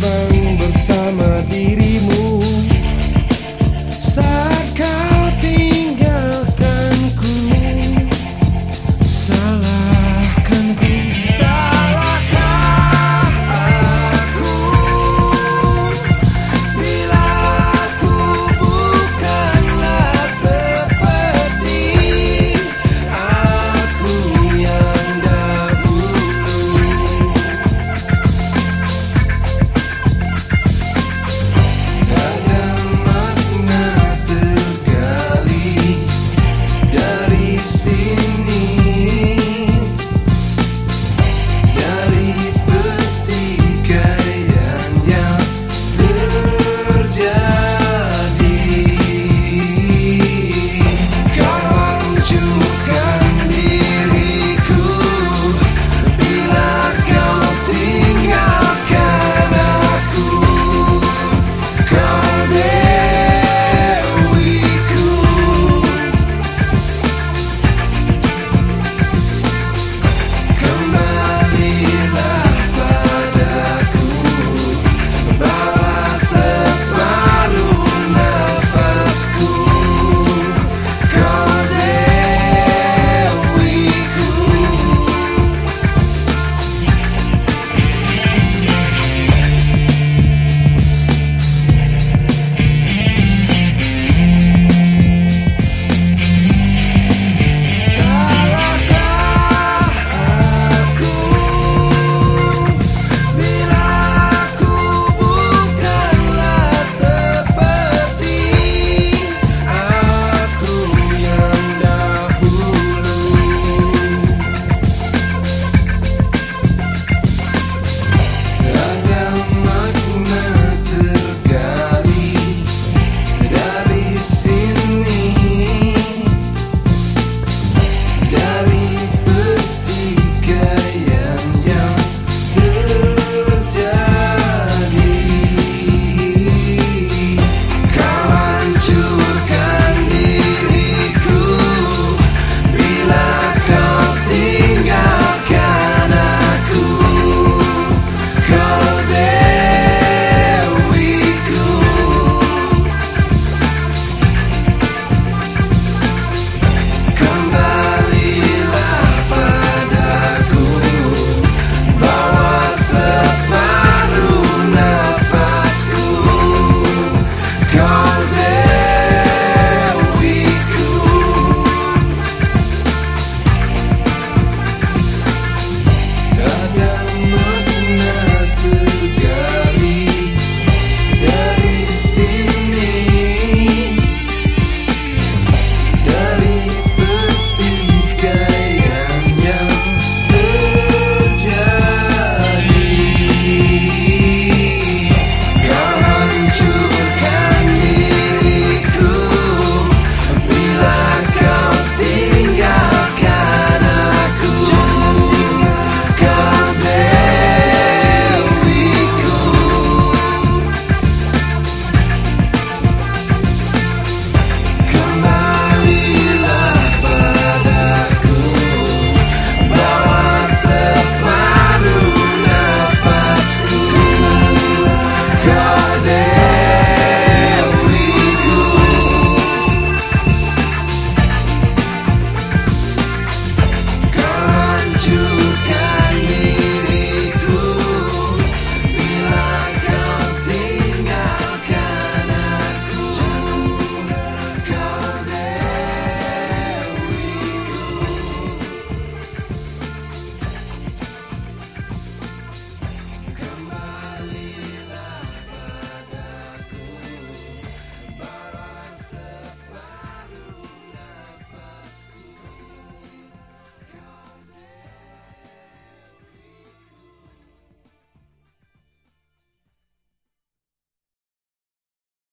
terbang bersama dirimu.